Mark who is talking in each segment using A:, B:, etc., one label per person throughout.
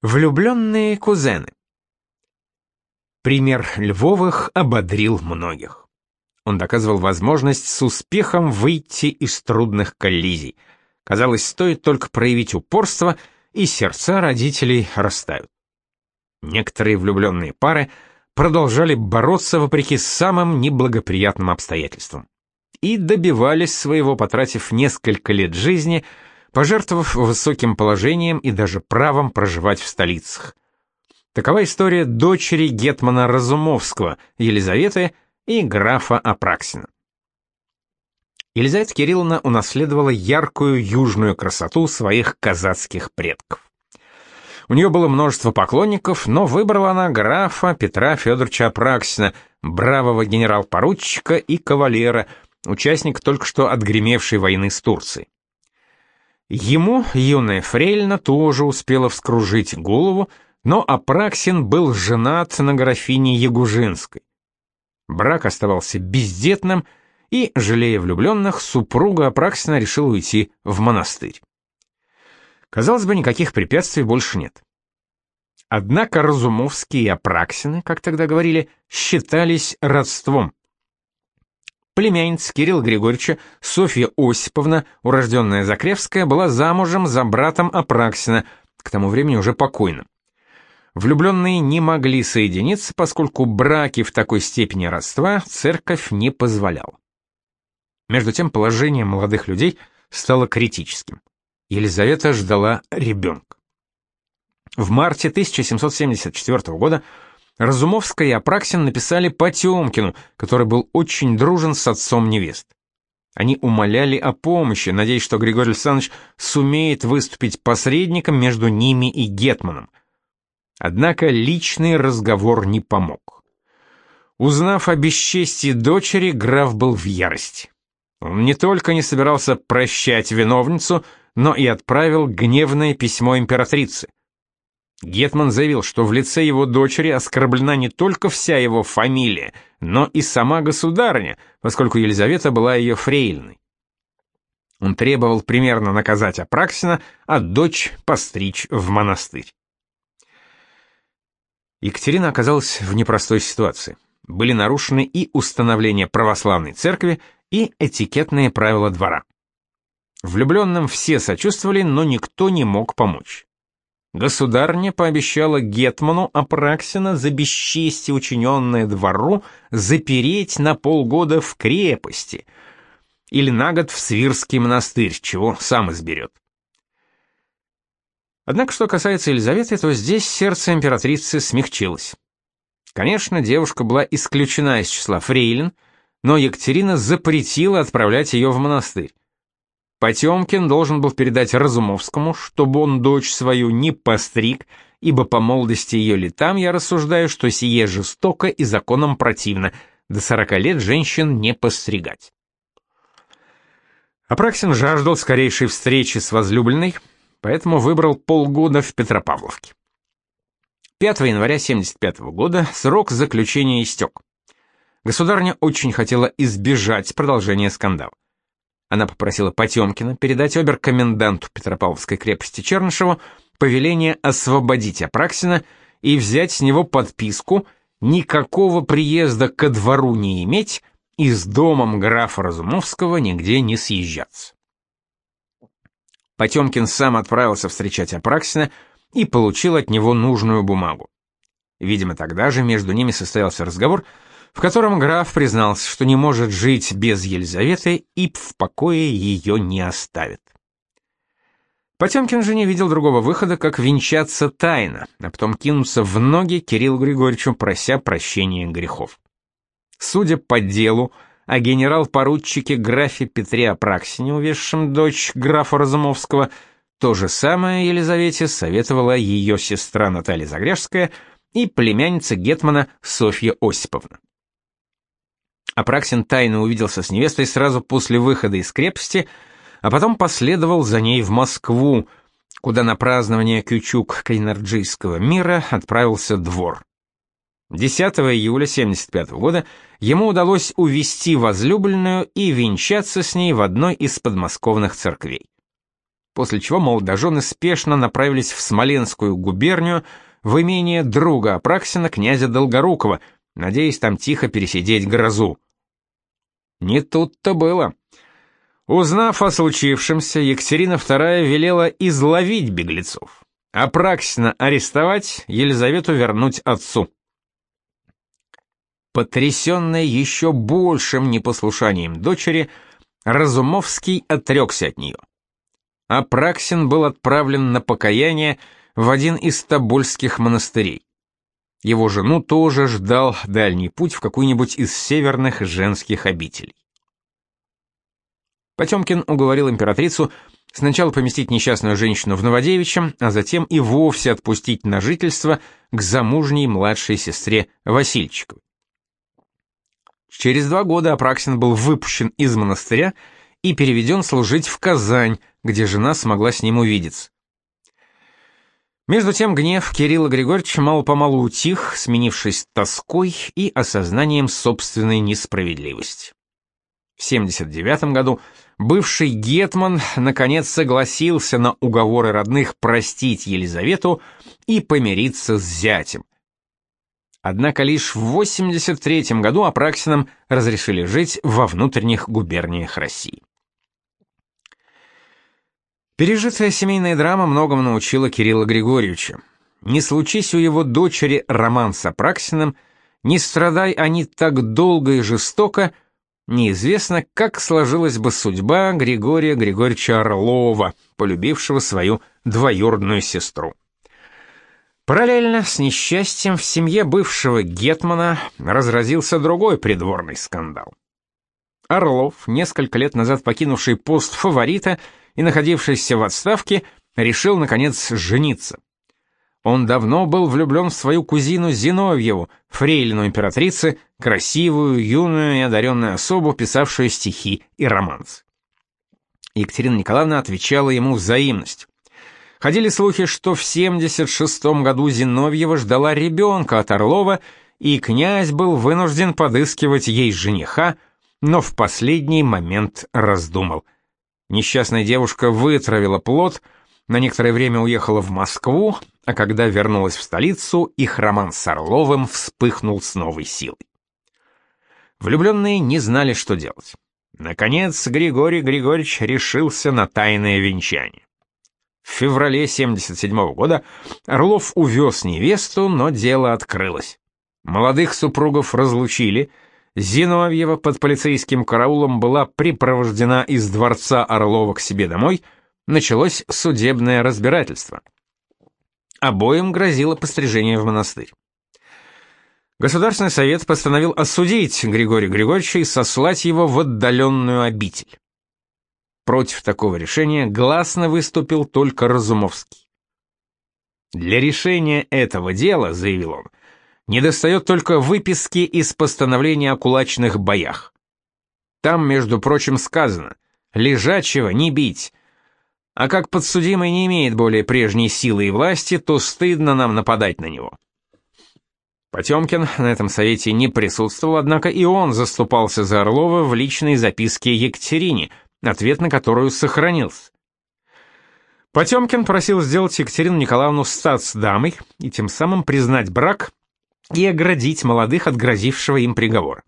A: Влюбленные кузены. Пример Львовых ободрил многих. Он доказывал возможность с успехом выйти из трудных коллизий. Казалось, стоит только проявить упорство, и сердца родителей растают. Некоторые влюбленные пары продолжали бороться вопреки самым неблагоприятным обстоятельствам и добивались своего, потратив несколько лет жизни – пожертвовав высоким положением и даже правом проживать в столицах. Такова история дочери гетмана Разумовского, Елизаветы и графа Апраксина. Елизавета Кирилловна унаследовала яркую южную красоту своих казацких предков. У нее было множество поклонников, но выбрала она графа Петра Федоровича Апраксина, бравого генерал-поручика и кавалера, участник только что отгремевшей войны с Турцией. Ему юная фрейлина тоже успела вскружить голову, но Апраксин был женат на графине Ягужинской. Брак оставался бездетным, и, жалея влюбленных, супруга Апраксина решила уйти в монастырь. Казалось бы, никаких препятствий больше нет. Однако Разумовские и Апраксины, как тогда говорили, считались родством. Племянница Кирилла Григорьевича, Софья Осиповна, урожденная Закревская, была замужем за братом Апраксина, к тому времени уже покойным. Влюбленные не могли соединиться, поскольку браки в такой степени родства церковь не позволяла. Между тем положение молодых людей стало критическим. Елизавета ждала ребенка. В марте 1774 года Разумовская и Апраксин написали Потемкину, который был очень дружен с отцом невест. Они умоляли о помощи, надеясь, что Григорий Александрович сумеет выступить посредником между ними и Гетманом. Однако личный разговор не помог. Узнав о бесчестии дочери, граф был в ярости. Он не только не собирался прощать виновницу, но и отправил гневное письмо императрице. Гетман заявил, что в лице его дочери оскорблена не только вся его фамилия, но и сама государыня, поскольку Елизавета была ее фрейлиной. Он требовал примерно наказать Апраксина, а дочь постричь в монастырь. Екатерина оказалась в непростой ситуации. Были нарушены и установление православной церкви, и этикетные правила двора. Влюбленным все сочувствовали, но никто не мог помочь. Государня пообещала Гетману Апраксина за бесчестие, учиненное двору, запереть на полгода в крепости или на год в Свирский монастырь, чего сам изберет. Однако, что касается Елизаветы, то здесь сердце императрицы смягчилось. Конечно, девушка была исключена из числа фрейлин, но Екатерина запретила отправлять ее в монастырь. Потемкин должен был передать Разумовскому, чтобы он дочь свою не постриг, ибо по молодости ее летам я рассуждаю, что сие жестоко и законом противно, до сорока лет женщин не постригать. Апраксин жаждал скорейшей встречи с возлюбленной, поэтому выбрал полгода в Петропавловке. 5 января 75 года срок заключения истек. Государня очень хотела избежать продолжения скандала. Она попросила Потемкина передать обер-коменданту Петропавловской крепости Чернышеву повеление освободить Апраксина и взять с него подписку никакого приезда ко двору не иметь и с домом графа Разумовского нигде не съезжаться. Потемкин сам отправился встречать Апраксина и получил от него нужную бумагу. Видимо, тогда же между ними состоялся разговор — в котором граф признался, что не может жить без Елизаветы и в покое ее не оставит. Потемкин же не видел другого выхода, как венчаться тайно, а потом кинуться в ноги Кириллу Григорьевичу, прося прощения грехов. Судя по делу, о генерал-поручике графе Петре Апраксине, увезшем дочь графа Разумовского, то же самое Елизавете советовала ее сестра Наталья Загряжская и племянница Гетмана Софья Осиповна. Апраксин тайно увиделся с невестой сразу после выхода из крепости, а потом последовал за ней в Москву, куда на празднование Кючук-Кайнарджийского мира отправился двор. 10 июля 75 года ему удалось увести возлюбленную и венчаться с ней в одной из подмосковных церквей. после чего молодожены спешно направились в Смоленскую губернию в имение друга Апраксина, князя Долгорукова, надеясь там тихо пересидеть грозу. Не тут-то было. Узнав о случившемся, Екатерина II велела изловить беглецов, Апраксина арестовать, Елизавету вернуть отцу. Потрясенная еще большим непослушанием дочери, Разумовский отрекся от нее. Апраксин был отправлен на покаяние в один из тобольских монастырей. Его жену тоже ждал дальний путь в какую-нибудь из северных женских обителей. Потемкин уговорил императрицу сначала поместить несчастную женщину в Новодевичьем, а затем и вовсе отпустить на жительство к замужней младшей сестре Васильчиковой. Через два года Апраксин был выпущен из монастыря и переведен служить в Казань, где жена смогла с ним увидеться. Между тем гнев Кирилла Григорьевича мало-помалу утих, сменившись тоской и осознанием собственной несправедливости. В 79 году бывший гетман наконец согласился на уговоры родных простить Елизавету и помириться с зятем. Однако лишь в 83 году Апраксинам разрешили жить во внутренних губерниях России. Пережитая семейная драма многому научила Кирилла Григорьевича. Не случись у его дочери роман с Апраксиным, не страдай они так долго и жестоко, неизвестно, как сложилась бы судьба Григория Григорьевича Орлова, полюбившего свою двоюродную сестру. Параллельно с несчастьем в семье бывшего гетмана разразился другой придворный скандал. Орлов, несколько лет назад покинувший пост фаворита, и находившийся в отставке, решил, наконец, жениться. Он давно был влюблен в свою кузину Зиновьеву, фрейлину императрицы, красивую, юную и одаренную особу, писавшую стихи и романс. Екатерина Николаевна отвечала ему взаимностью. Ходили слухи, что в 76 году Зиновьева ждала ребенка от Орлова, и князь был вынужден подыскивать ей жениха, но в последний момент раздумал – Несчастная девушка вытравила плод, на некоторое время уехала в Москву, а когда вернулась в столицу, их роман с Орловым вспыхнул с новой силой. Влюбленные не знали, что делать. Наконец, Григорий Григорьевич решился на тайное венчание. В феврале 77 -го года Орлов увез невесту, но дело открылось. Молодых супругов разлучили — Зиновьева под полицейским караулом была припровождена из дворца Орлова к себе домой, началось судебное разбирательство. Обоим грозило пострижение в монастырь. Государственный совет постановил осудить Григория Григорьевича и сослать его в отдаленную обитель. Против такого решения гласно выступил только Разумовский. Для решения этого дела, заявил он, Недостает только выписки из постановления о кулачных боях. Там, между прочим, сказано «лежачего не бить». А как подсудимый не имеет более прежней силы и власти, то стыдно нам нападать на него. Потемкин на этом совете не присутствовал, однако и он заступался за Орлова в личной записке Екатерине, ответ на которую сохранился. Потемкин просил сделать Екатерину Николаевну статсдамой и тем самым признать брак и оградить молодых от грозившего им приговора.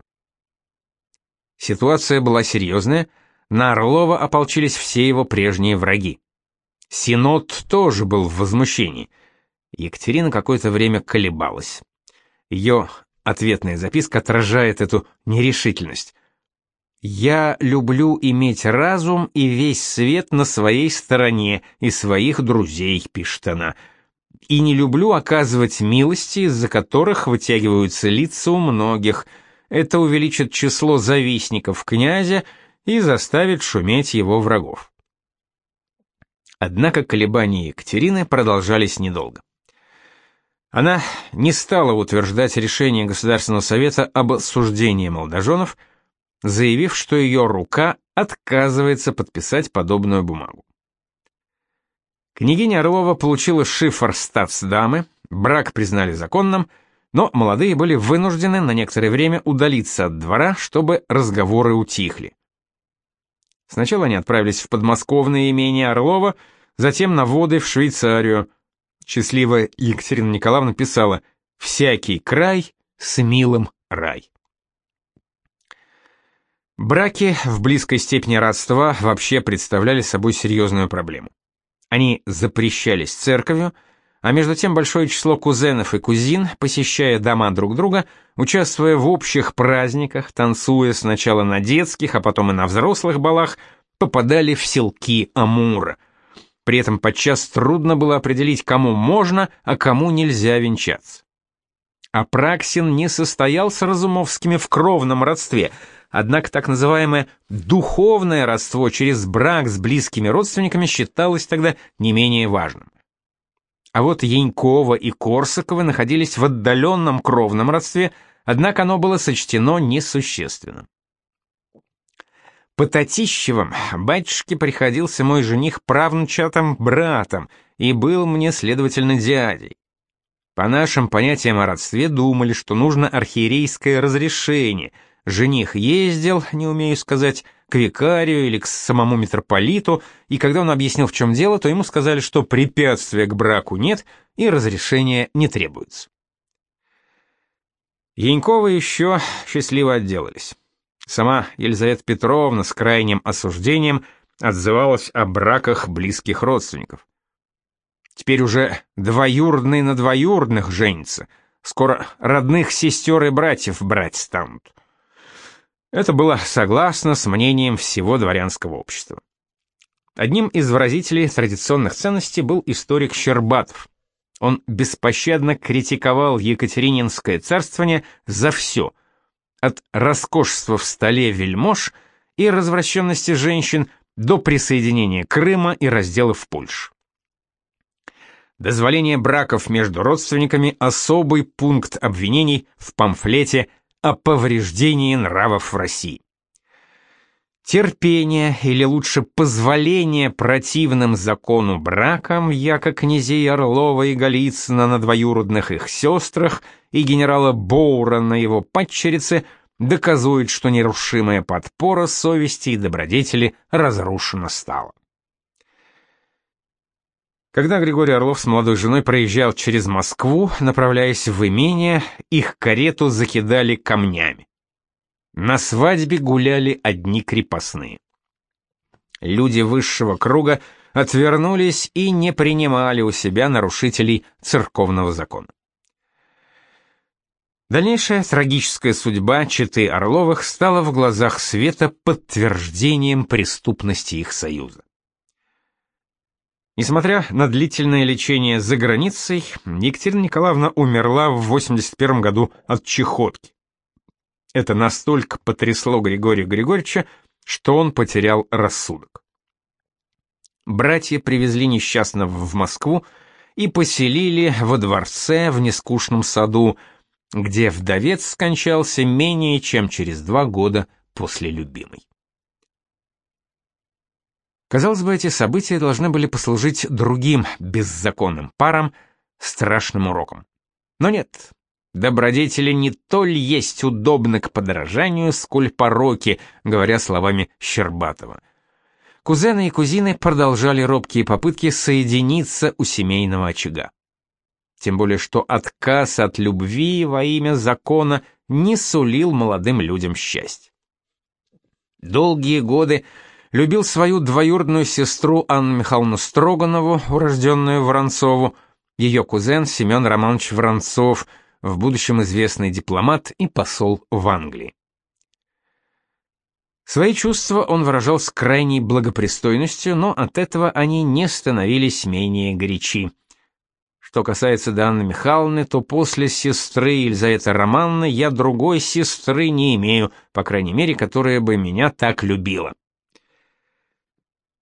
A: Ситуация была серьезная, на Орлова ополчились все его прежние враги. Синод тоже был в возмущении. Екатерина какое-то время колебалась. Ее ответная записка отражает эту нерешительность. «Я люблю иметь разум и весь свет на своей стороне и своих друзей», — пишет она, — и не люблю оказывать милости, из-за которых вытягиваются лица у многих. Это увеличит число завистников князя и заставит шуметь его врагов. Однако колебания Екатерины продолжались недолго. Она не стала утверждать решение Государственного совета об осуждении молодоженов, заявив, что ее рука отказывается подписать подобную бумагу. Княгиня Орлова получила шифр статсдамы, брак признали законным, но молодые были вынуждены на некоторое время удалиться от двора, чтобы разговоры утихли. Сначала они отправились в подмосковное имение Орлова, затем на воды в Швейцарию. Счастливая Екатерина Николаевна писала «Всякий край с милым рай». Браки в близкой степени родства вообще представляли собой серьезную проблему. Они запрещались церковью, а между тем большое число кузенов и кузин, посещая дома друг друга, участвуя в общих праздниках, танцуя сначала на детских, а потом и на взрослых балах, попадали в селки Амура. При этом подчас трудно было определить, кому можно, а кому нельзя венчаться. Апраксин не состоял с Разумовскими в кровном родстве, однако так называемое «духовное родство» через брак с близкими родственниками считалось тогда не менее важным. А вот Янькова и Корсакова находились в отдаленном кровном родстве, однако оно было сочтено несущественным. По Татищевым батюшке приходился мой жених правнучатым братом и был мне, следовательно, дядей. По нашим понятиям о родстве думали, что нужно архиерейское разрешение. Жених ездил, не умею сказать, к викарию или к самому митрополиту, и когда он объяснил, в чем дело, то ему сказали, что препятствия к браку нет и разрешения не требуется. Яньковы еще счастливо отделались. Сама Елизавета Петровна с крайним осуждением отзывалась о браках близких родственников. Теперь уже двоюродные на двоюродных женятся, скоро родных сестер и братьев брать станут. Это было согласно с мнением всего дворянского общества. Одним из выразителей традиционных ценностей был историк Щербатов. Он беспощадно критиковал Екатерининское царствование за все, от роскошества в столе вельмож и развращенности женщин до присоединения Крыма и разделов Польши. Дозволение браков между родственниками – особый пункт обвинений в памфлете о повреждении нравов в России. Терпение, или лучше позволение противным закону бракам, яко князей Орлова и Голицына на двоюродных их сестрах и генерала Боура на его падчерице, доказывает, что нерушимая подпора совести и добродетели разрушена стала. Когда Григорий Орлов с молодой женой проезжал через Москву, направляясь в имение, их карету закидали камнями. На свадьбе гуляли одни крепостные. Люди высшего круга отвернулись и не принимали у себя нарушителей церковного закона. Дальнейшая трагическая судьба четы Орловых стала в глазах света подтверждением преступности их союза. Несмотря на длительное лечение за границей, Екатерина Николаевна умерла в 81 году от чехотки. Это настолько потрясло Григория Григорьевича, что он потерял рассудок. Братья привезли несчастного в Москву и поселили во дворце в нескучном саду, где вдовец скончался менее чем через два года после любимой. Казалось бы, эти события должны были послужить другим беззаконным парам страшным уроком. Но нет. Добродетели не толь есть удобны к подражанию, сколь пороки, говоря словами Щербатова. Кузены и кузины продолжали робкие попытки соединиться у семейного очага. Тем более, что отказ от любви во имя закона не сулил молодым людям счастья. Долгие годы любил свою двоюродную сестру Анну Михайловну Строганову, урожденную Воронцову, ее кузен Семен Романович Воронцов, в будущем известный дипломат и посол в Англии. Свои чувства он выражал с крайней благопристойностью, но от этого они не становились менее горячи. Что касается Анны Михайловны, то после сестры Елизаветы Романны я другой сестры не имею, по крайней мере, которая бы меня так любила.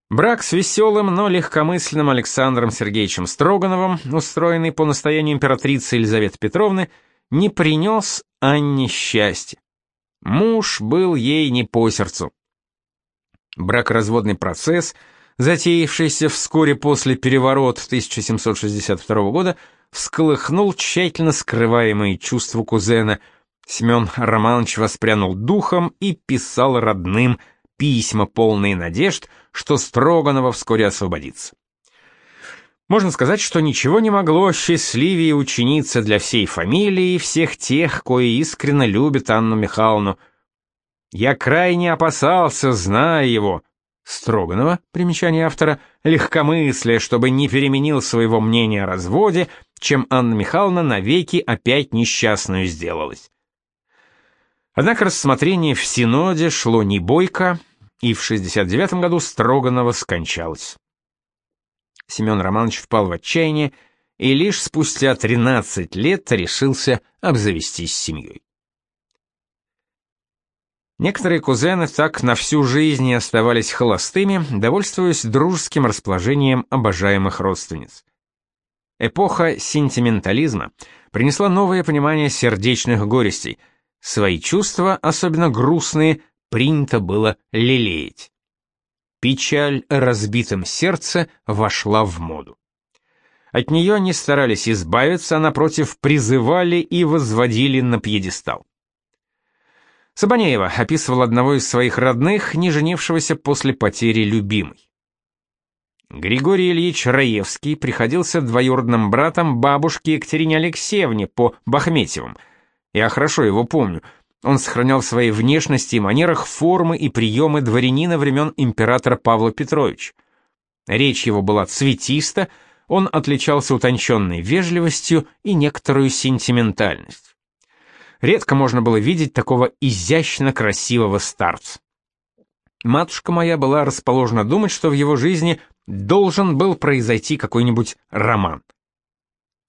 A: Брак с веселым, но легкомысленным Александром Сергеевичем Строгановым, устроенный по настоянию императрицы Елизаветы Петровны, не принес Анне счастья. Муж был ей не по сердцу. Бракоразводный процесс, затеявшийся вскоре после переворота 1762 года, всколыхнул тщательно скрываемые чувства кузена. Семен Романович воспрянул духом и писал родным – письма, полные надежд, что Строганова вскоре освободится. Можно сказать, что ничего не могло счастливее ученица для всей фамилии и всех тех, кои искренне любят Анну Михайловну. Я крайне опасался, зная его, Строганова, примечание автора, легкомыслие, чтобы не переменил своего мнения о разводе, чем Анна Михайловна навеки опять несчастную сделалась. Однако рассмотрение в Синоде шло не бойко, и в 69 году Строганова скончалась. Семен Романович впал в отчаяние и лишь спустя 13 лет решился обзавестись семьей. Некоторые кузены так на всю жизнь и оставались холостыми, довольствуясь дружеским расположением обожаемых родственниц. Эпоха сентиментализма принесла новое понимание сердечных горестей. Свои чувства, особенно грустные, принято было лелеять. Печаль о разбитом сердце вошла в моду. От нее не старались избавиться, а напротив призывали и возводили на пьедестал. Сабанеева описывал одного из своих родных, не женившегося после потери любимой. Григорий Ильич Раевский приходился двоюродным братом бабушки Екатерине Алексеевне по Бахметьевым. Я хорошо его помню. Он сохранял в своей внешности и манерах формы и приемы дворянина времен императора Павла Петровича. Речь его была цветиста, он отличался утонченной вежливостью и некоторую сентиментальностью. Редко можно было видеть такого изящно красивого старца. Матушка моя была расположена думать, что в его жизни должен был произойти какой-нибудь роман.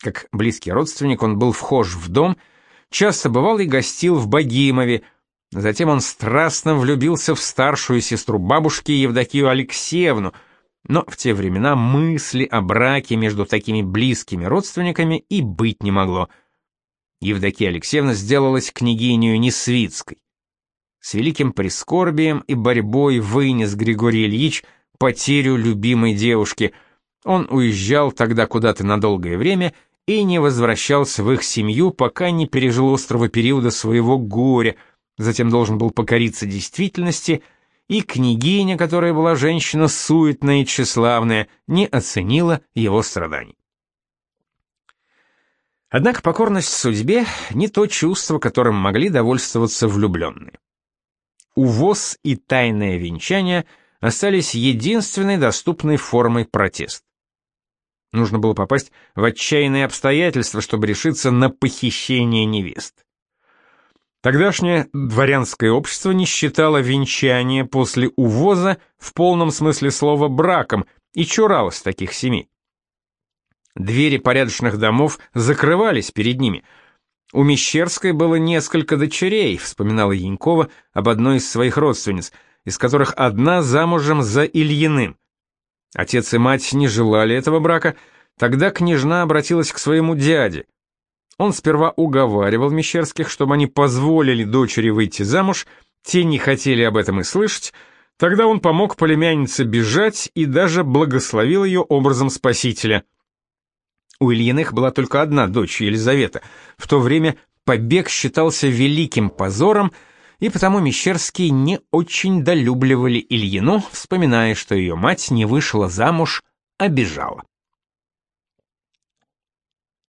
A: Как близкий родственник он был вхож в дом, часто бывал и гостил в Богимове, затем он страстно влюбился в старшую сестру бабушки Евдокию Алексеевну, но в те времена мысли о браке между такими близкими родственниками и быть не могло — Евдокия Алексеевна сделалась княгинью Несвицкой. С великим прискорбием и борьбой вынес Григорий Ильич потерю любимой девушки. Он уезжал тогда куда-то на долгое время и не возвращался в их семью, пока не пережил острого периода своего горя, затем должен был покориться действительности, и княгиня, которая была женщина суетная и тщеславная, не оценила его страданий. Однако покорность судьбе не то чувство, которым могли довольствоваться влюбленные. Увоз и тайное венчание остались единственной доступной формой протеста. Нужно было попасть в отчаянные обстоятельства, чтобы решиться на похищение невест. Тогдашнее дворянское общество не считало венчание после увоза в полном смысле слова браком и чуралось таких семей. Двери порядочных домов закрывались перед ними. У Мещерской было несколько дочерей, вспоминала Янькова об одной из своих родственниц, из которых одна замужем за Ильиным. Отец и мать не желали этого брака, тогда княжна обратилась к своему дяде. Он сперва уговаривал Мещерских, чтобы они позволили дочери выйти замуж, те не хотели об этом и слышать, тогда он помог племяннице бежать и даже благословил ее образом спасителя – у Ильиных была только одна дочь, Елизавета. В то время побег считался великим позором, и потому Мещерские не очень долюбливали Ильину, вспоминая, что ее мать не вышла замуж, а бежала.